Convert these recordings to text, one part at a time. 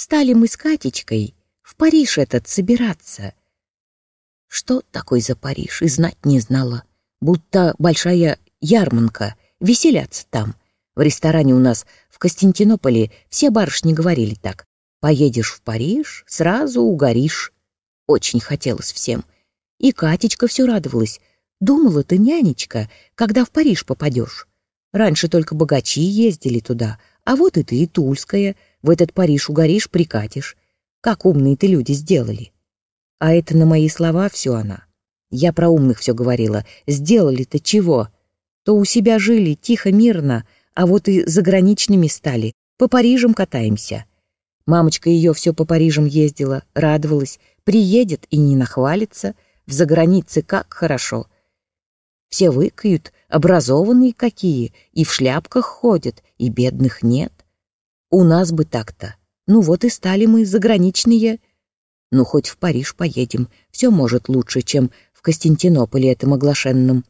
Стали мы с Катечкой в Париж этот собираться. Что такое за Париж, и знать не знала. Будто большая ярмарка, веселятся там. В ресторане у нас в Константинополе все барышни говорили так. Поедешь в Париж, сразу угоришь. Очень хотелось всем. И Катечка все радовалась. Думала ты, нянечка, когда в Париж попадешь. Раньше только богачи ездили туда, а вот и ты, Тульская, в этот Париж угоришь, прикатишь. Как умные ты люди сделали. А это на мои слова все она. Я про умных все говорила. Сделали-то чего? То у себя жили тихо, мирно, а вот и заграничными стали. По Парижам катаемся. Мамочка ее все по Парижам ездила, радовалась. Приедет и не нахвалится. В загранице как хорошо. Все выкают, образованные какие, и в шляпках ходят, и бедных нет. У нас бы так-то. Ну вот и стали мы заграничные. Ну хоть в Париж поедем, все может лучше, чем в Константинополе этом оглашенном.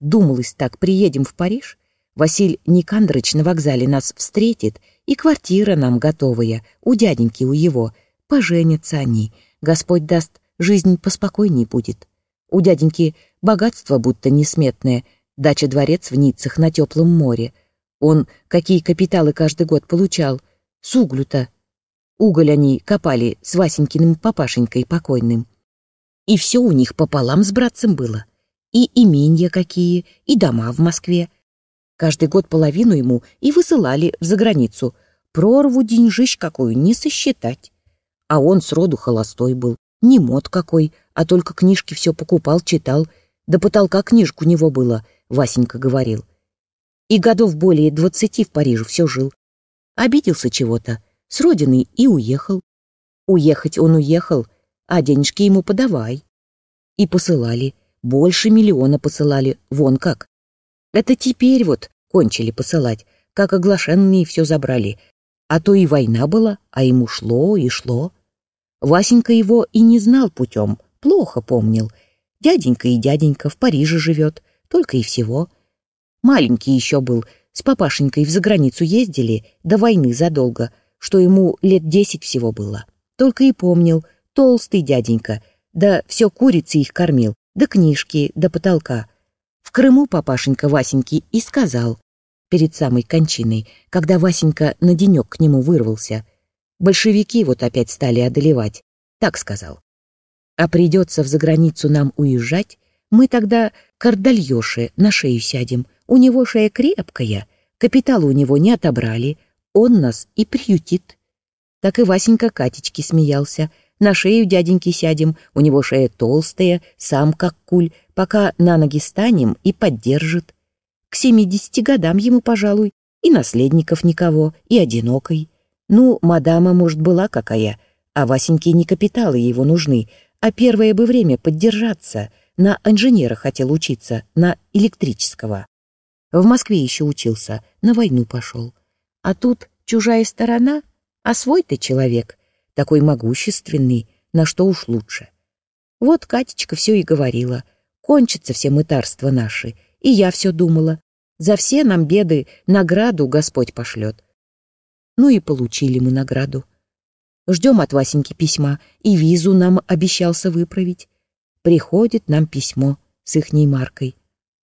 Думалось так, приедем в Париж, Василь Никандрович на вокзале нас встретит, и квартира нам готовая, у дяденьки у его. Поженятся они, Господь даст, жизнь поспокойней будет. У дяденьки богатство будто несметное, дача-дворец в Ниццах на теплом море — он какие капиталы каждый год получал. С углю-то. Уголь они копали с Васенькиным папашенькой покойным. И все у них пополам с братцем было. И именья какие, и дома в Москве. Каждый год половину ему и высылали в заграницу. Прорву деньжищ какую не сосчитать. А он сроду холостой был. Не мод какой, а только книжки все покупал, читал. До потолка книжек у него было, Васенька говорил и годов более двадцати в Париже все жил. Обиделся чего-то, с родины и уехал. Уехать он уехал, а денежки ему подавай. И посылали, больше миллиона посылали, вон как. Это теперь вот кончили посылать, как оглашенные все забрали. А то и война была, а ему шло и шло. Васенька его и не знал путем, плохо помнил. Дяденька и дяденька в Париже живет, только и всего — Маленький еще был, с папашенькой в заграницу ездили, до войны задолго, что ему лет десять всего было. Только и помнил, толстый дяденька, да все курицы их кормил, да книжки, до потолка. В Крыму папашенька Васеньки и сказал, перед самой кончиной, когда Васенька на денек к нему вырвался, большевики вот опять стали одолевать, так сказал. А придется в заграницу нам уезжать, мы тогда кардальёши на шею сядем, у него шея крепкая, капитала у него не отобрали, он нас и приютит. Так и Васенька Катечки смеялся. На шею дяденьки сядем, у него шея толстая, сам как куль, пока на ноги станем и поддержит. К семидесяти годам ему, пожалуй, и наследников никого, и одинокой. Ну, мадама, может, была какая, а Васеньке не капиталы его нужны, а первое бы время поддержаться. На инженера хотел учиться, на электрического. В Москве еще учился, на войну пошел. А тут чужая сторона, а свой ты человек, такой могущественный, на что уж лучше. Вот Катечка все и говорила. Кончатся все мытарства наши. И я все думала. За все нам беды награду Господь пошлет. Ну и получили мы награду. Ждем от Васеньки письма, и визу нам обещался выправить. Приходит нам письмо с ихней маркой.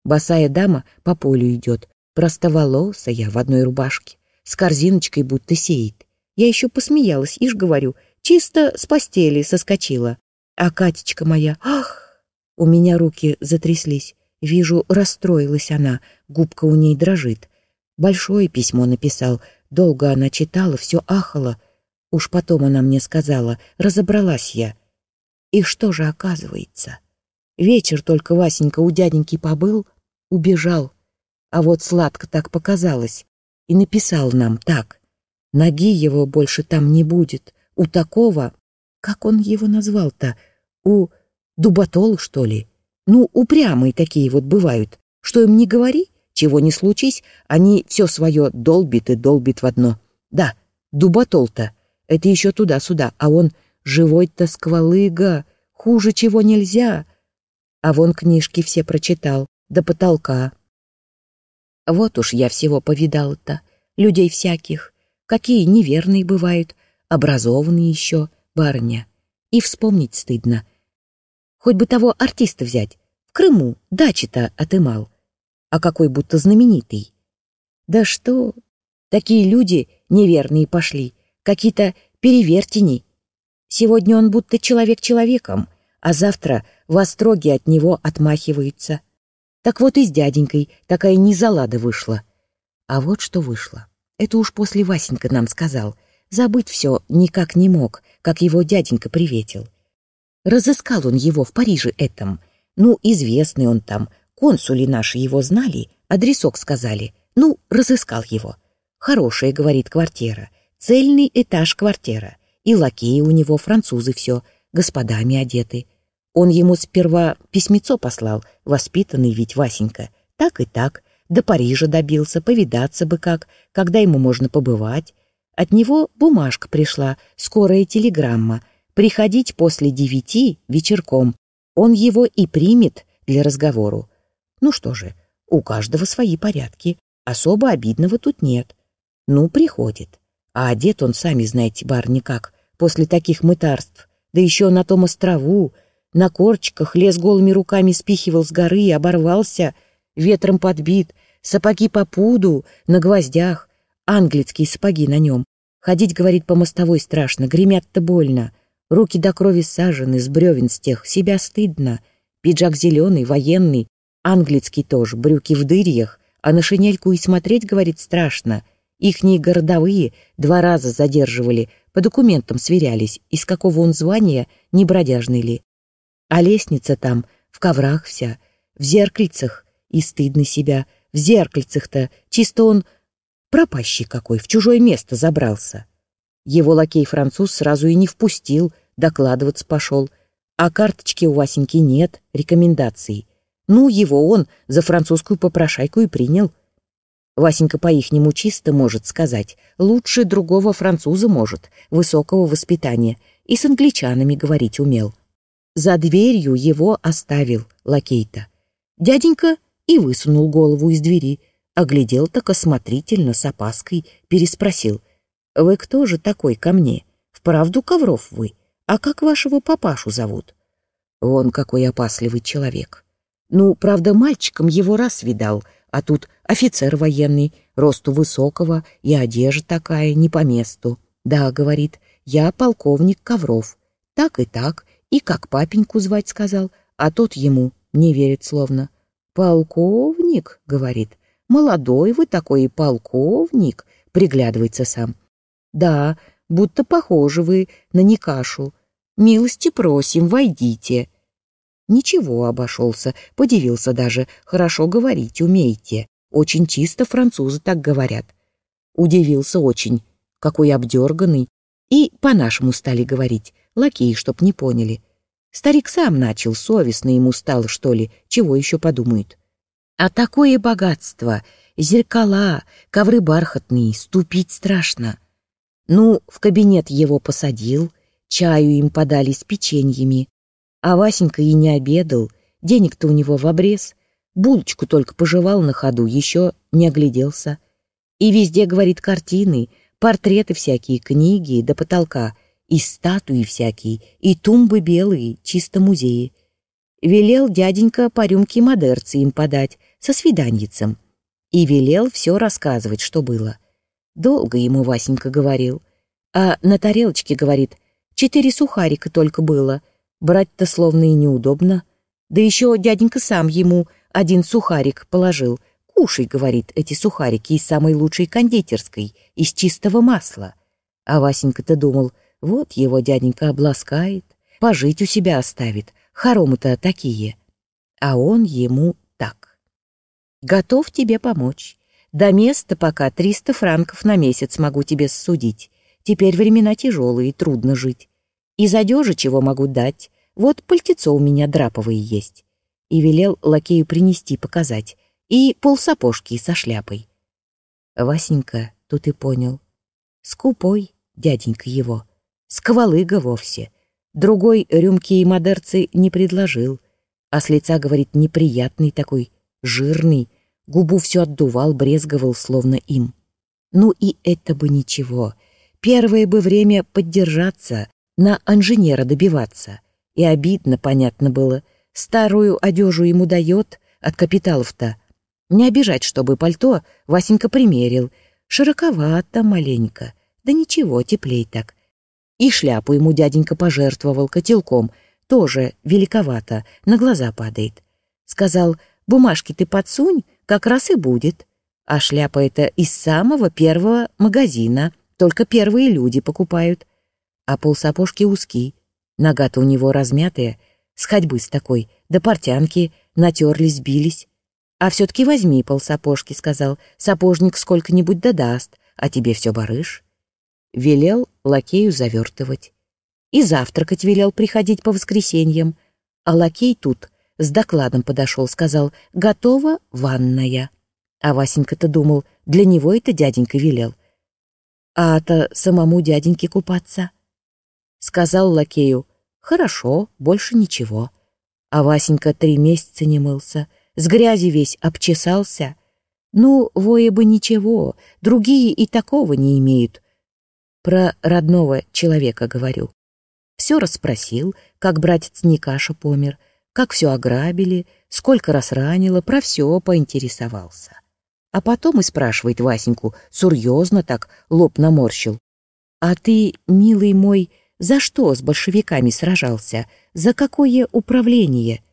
Босая дама по полю идет, простоволосая в одной рубашке, с корзиночкой будто сеет. Я еще посмеялась, ишь говорю, чисто с постели соскочила. А Катечка моя, ах! У меня руки затряслись. Вижу, расстроилась она, губка у ней дрожит. Большое письмо написал, долго она читала, все ахала. Уж потом она мне сказала, разобралась я. И что же оказывается? Вечер только Васенька у дяденьки побыл, убежал. А вот сладко так показалось. И написал нам так. Ноги его больше там не будет. У такого... Как он его назвал-то? У дуботол, что ли? Ну, упрямые такие вот бывают. Что им не говори, чего не случись, они все свое долбит и долбит в одно. Да, дуботол-то. Это еще туда-сюда, а он живой-то сквалыга. Хуже чего нельзя. А вон книжки все прочитал, до потолка. Вот уж я всего повидал-то, людей всяких, какие неверные бывают, образованный еще, барыня. И вспомнить стыдно. Хоть бы того артиста взять. В Крыму дачи-то отымал. А какой будто знаменитый. Да что, такие люди неверные пошли, какие-то перевертени. Сегодня он будто человек человеком, а завтра в остроге от него отмахиваются. Так вот и с дяденькой такая незалада вышла. А вот что вышло. Это уж после Васенька нам сказал. Забыть все никак не мог, как его дяденька приветил. Разыскал он его в Париже этом. Ну, известный он там. Консули наши его знали, адресок сказали. Ну, разыскал его. Хорошая, говорит, квартира. Цельный этаж квартира. И лакеи у него, французы все, господами одеты. Он ему сперва письмецо послал, воспитанный ведь Васенька. Так и так, до Парижа добился, повидаться бы как, когда ему можно побывать. От него бумажка пришла, скорая телеграмма. Приходить после девяти вечерком. Он его и примет для разговору. Ну что же, у каждого свои порядки. Особо обидного тут нет. Ну, приходит. А одет он, сами знаете, барни как, после таких мытарств. Да еще на том острову, на корчиках, лез голыми руками спихивал с горы и оборвался, ветром подбит, сапоги по пуду, на гвоздях, английские сапоги на нем. Ходить, говорит, по мостовой страшно, гремят-то больно. Руки до крови сажены, с бревен с тех, себя стыдно. Пиджак зеленый, военный, английский тоже, брюки в дырьях, а на шинельку и смотреть, говорит, страшно. Ихние городовые два раза задерживали, по документам сверялись, из какого он звания, не бродяжный ли. А лестница там, в коврах вся, в зеркальцах, и стыдно себя, в зеркальцах-то, чисто он пропащий какой, в чужое место забрался. Его лакей-француз сразу и не впустил, докладываться пошел. А карточки у Васеньки нет, рекомендаций. Ну, его он за французскую попрошайку и принял. Васенька по-ихнему чисто может сказать, лучше другого француза может, высокого воспитания, и с англичанами говорить умел. За дверью его оставил лакейта. Дяденька и высунул голову из двери, оглядел так осмотрительно, с опаской, переспросил. «Вы кто же такой ко мне? Вправду Ковров вы? А как вашего папашу зовут?» Вон какой опасливый человек. Ну, правда, мальчиком его раз видал, а тут офицер военный, росту высокого, и одежда такая, не по месту. Да, говорит, я полковник Ковров. Так и так, и как папеньку звать сказал, а тот ему не верит словно. «Полковник», — говорит, — «молодой вы такой полковник», — приглядывается сам. «Да, будто похожи вы на Никашу. Милости просим, войдите». Ничего обошелся, подивился даже. Хорошо говорить умеете. Очень чисто французы так говорят. Удивился очень, какой обдерганный. И по-нашему стали говорить, лакеи, чтоб не поняли. Старик сам начал, совестно ему стало, что ли, чего еще подумают. А такое богатство, зеркала, ковры бархатные, ступить страшно. Ну, в кабинет его посадил, чаю им подали с печеньями, а Васенька и не обедал, денег-то у него в обрез. Булочку только пожевал на ходу, еще не огляделся. И везде, говорит, картины, портреты всякие, книги до потолка, и статуи всякие, и тумбы белые, чисто музеи. Велел дяденька по рюмке модерцы им подать, со свиданьицем. И велел все рассказывать, что было. Долго ему Васенька говорил. А на тарелочке, говорит, четыре сухарика только было — Брать-то словно и неудобно. Да еще дяденька сам ему один сухарик положил. «Кушай», — говорит, — «эти сухарики из самой лучшей кондитерской, из чистого масла». А Васенька-то думал, вот его дяденька обласкает, пожить у себя оставит, хоромы-то такие. А он ему так. «Готов тебе помочь. До места пока триста франков на месяц могу тебе судить. Теперь времена тяжелые, трудно жить. Из одежи чего могу дать? Вот пальтецо у меня драповые есть. И велел лакею принести, показать. И полсапожки со шляпой. Васенька, тут и понял. Скупой дяденька его. Сквалыга вовсе. Другой рюмки и модерцы не предложил. А с лица, говорит, неприятный такой, жирный. Губу все отдувал, брезговал, словно им. Ну и это бы ничего. первое бы время поддержаться, на инженера добиваться. И обидно, понятно было. Старую одежу ему дает, от капиталов-то. Не обижать, чтобы пальто Васенька примерил. Широковато маленько. Да ничего, теплей так. И шляпу ему дяденька пожертвовал котелком. Тоже великовато, на глаза падает. Сказал, бумажки ты подсунь, как раз и будет. А шляпа эта из самого первого магазина, только первые люди покупают. А полсапожки узкие, нога-то у него размятая, с ходьбы с такой, да портянки, натерлись, бились. А все-таки возьми полсапожки, сказал, сапожник сколько-нибудь додаст, а тебе все барыш. Велел лакею завертывать. И завтракать велел приходить по воскресеньям. А лакей тут с докладом подошел, сказал, готова ванная. А Васенька-то думал, для него это дяденька велел. А-то самому дяденьке купаться. Сказал лакею, хорошо, больше ничего. А Васенька три месяца не мылся, с грязи весь обчесался. Ну, вое бы ничего, другие и такого не имеют. Про родного человека говорю. Все расспросил, как братец Никаша помер, как все ограбили, сколько раз ранило, про все поинтересовался. А потом и спрашивает Васеньку, серьезно так, лоб наморщил. «А ты, милый мой, за что с большевиками сражался? За какое управление?»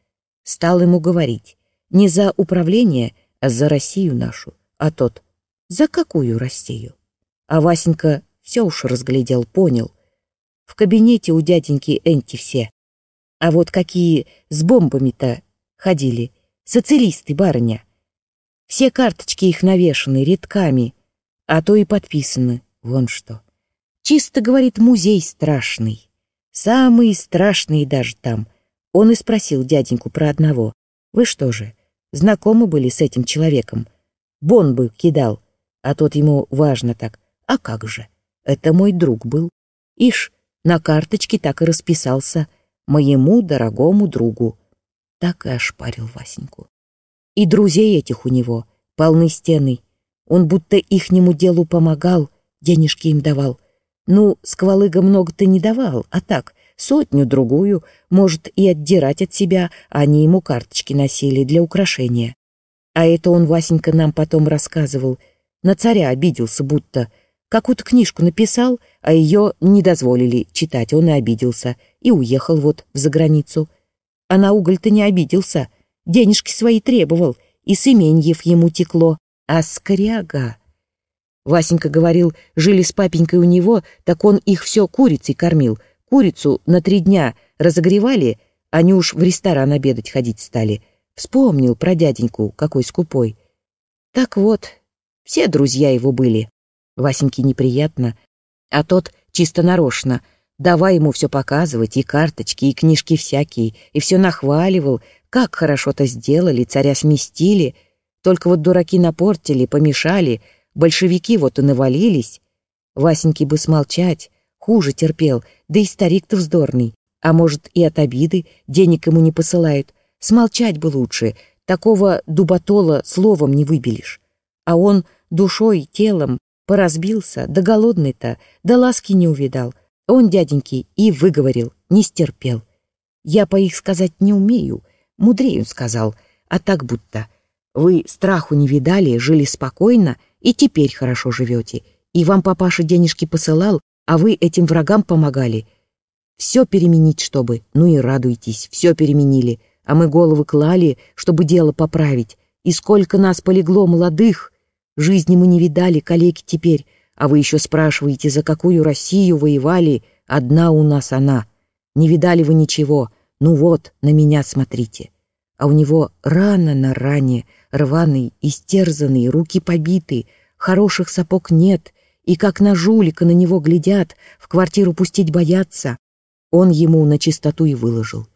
Стал ему говорить. Не за управление, а за Россию нашу. А тот, за какую Россию? А Васенька все уж разглядел, понял. В кабинете у дяденьки Энти все. А вот какие с бомбами-то ходили. Социалисты, барыня. Все карточки их навешаны редками, а то и подписаны. Вон что. Чисто, говорит, музей страшный. Самые страшные даже там. Он и спросил дяденьку про одного. Вы что же, знакомы были с этим человеком? Бомбы кидал. А тот ему важно так. А как же? Это мой друг был. Ишь, на карточке так и расписался. Моему дорогому другу. Так и ошпарил Васеньку. И друзей этих у него полны стены. Он будто ихнему делу помогал, денежки им давал. Ну, сквалыга много-то не давал, а так, сотню-другую, может, и отдирать от себя, они ему карточки носили для украшения. А это он, Васенька, нам потом рассказывал. На царя обиделся будто. Какую-то книжку написал, а ее не дозволили читать, он и обиделся. И уехал вот в заграницу. А на уголь-то не обиделся — денежки свои требовал, и с именьев ему текло. А скряга... Васенька говорил, жили с папенькой у него, так он их все курицей кормил. Курицу на три дня разогревали, они уж в ресторан обедать ходить стали. Вспомнил про дяденьку, какой скупой. Так вот, все друзья его были. Васеньке неприятно, а тот чисто нарочно — Давай ему все показывать, и карточки, и книжки всякие, и все нахваливал, как хорошо-то сделали, царя сместили. Только вот дураки напортили, помешали, большевики вот и навалились. Васеньке бы смолчать, хуже терпел, да и старик-то вздорный. А может, и от обиды денег ему не посылают. Смолчать бы лучше, такого дуботола словом не выбелишь. А он душой, телом поразбился, да голодный-то, да ласки не увидал — он, дяденьки, и выговорил, не стерпел. Я по их сказать не умею, мудрею сказал, а так будто. Вы страху не видали, жили спокойно и теперь хорошо живете. И вам папаша денежки посылал, а вы этим врагам помогали. Все переменить, чтобы, ну и радуйтесь, все переменили. А мы головы клали, чтобы дело поправить. И сколько нас полегло молодых. Жизни мы не видали, калеки теперь. А вы еще спрашиваете, за какую Россию воевали? Одна у нас она. Не видали вы ничего? Ну вот, на меня смотрите. А у него рана на ране, рваный, истерзанный, руки побиты, хороших сапог нет, и как на жулика на него глядят, в квартиру пустить боятся. Он ему на чистоту и выложил.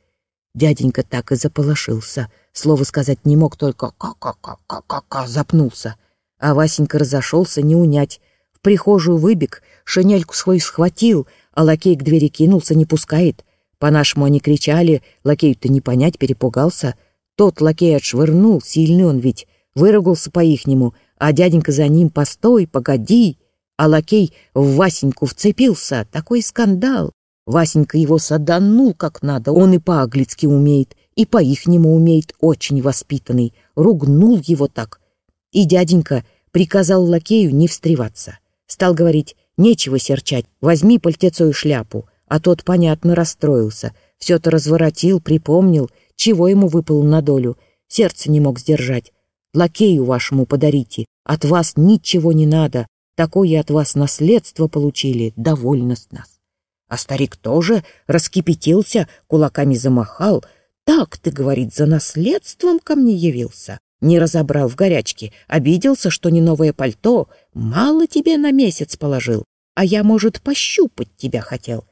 Дяденька так и заполошился, слово сказать не мог, только ка-ка-ка-ка-ка запнулся. А Васенька разошелся не унять, прихожую выбег, шинельку свою схватил, а лакей к двери кинулся, не пускает. По-нашему они кричали, лакею-то не понять, перепугался. Тот лакей отшвырнул, сильный он ведь, выругался по-ихнему, а дяденька за ним «Постой, погоди!» А лакей в Васеньку вцепился. Такой скандал. Васенька его саданул как надо, он и по-аглицки умеет, и по-ихнему умеет, очень воспитанный. Ругнул его так. И дяденька приказал лакею не встреваться. Стал говорить, нечего серчать, возьми пальтецо и шляпу. А тот, понятно, расстроился. Все-то разворотил, припомнил, чего ему выпало на долю. Сердце не мог сдержать. Лакею вашему подарите. От вас ничего не надо. Такое от вас наследство получили. Довольно с нас. А старик тоже раскипятился, кулаками замахал. Так, ты, говорит, за наследством ко мне явился. Не разобрал в горячке, обиделся, что не новое пальто. Мало тебе на месяц положил, а я, может, пощупать тебя хотел.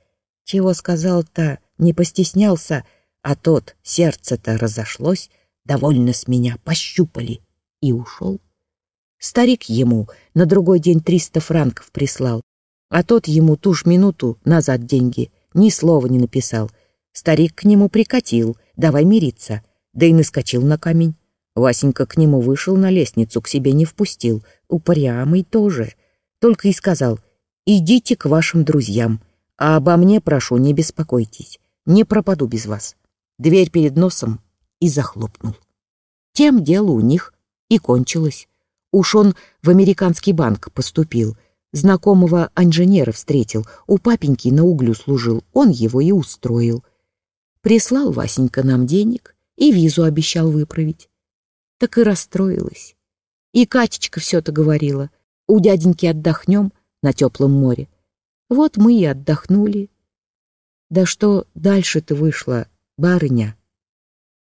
Чего сказал-то, не постеснялся, а тот, сердце-то разошлось, довольно с меня пощупали и ушел. Старик ему на другой день триста франков прислал, а тот ему ту ж минуту назад деньги ни слова не написал. Старик к нему прикатил, давай мириться, да и наскочил на камень. Васенька к нему вышел на лестницу, к себе не впустил, упрямый тоже. Только и сказал, идите к вашим друзьям, а обо мне, прошу, не беспокойтесь, не пропаду без вас. Дверь перед носом и захлопнул. Тем дело у них и кончилось. Уж он в американский банк поступил, знакомого инженера встретил, у папеньки на углю служил, он его и устроил. Прислал Васенька нам денег и визу обещал выправить. Так и расстроилась. И Катечка все-то говорила, у дяденьки отдохнем на теплом море. Вот мы и отдохнули. Да что дальше-то вышло, барыня?